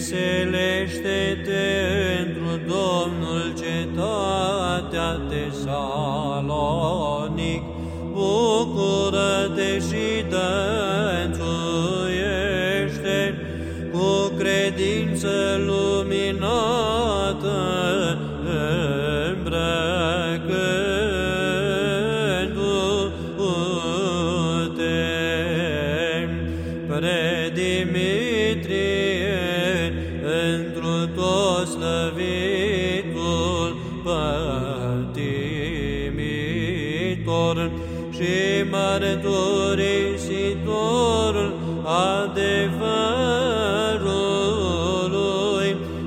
Veselește-te într Domnul cetatea Tesalonic, bucură-te și dănțuiește cu credință luminată îmbrăcându-te pre Dimitrie slăvitul pătimitor și mărturisitorul adevărului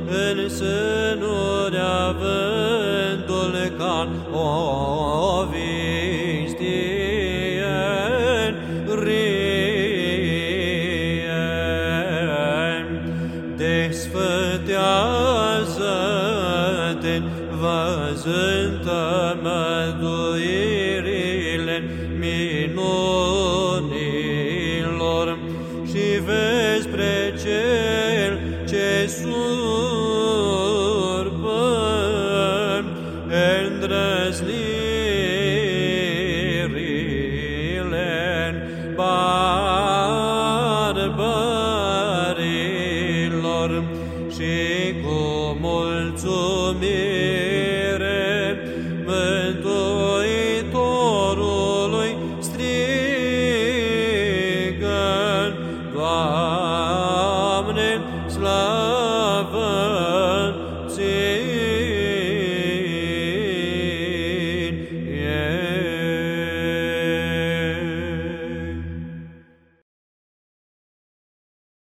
în sânuri avândul ca o vistie răsădeni, văzând tămăduirile minunilor. Și vezi spre cel ce surpă îndrăznirile în barbarilor și cu mulțumim.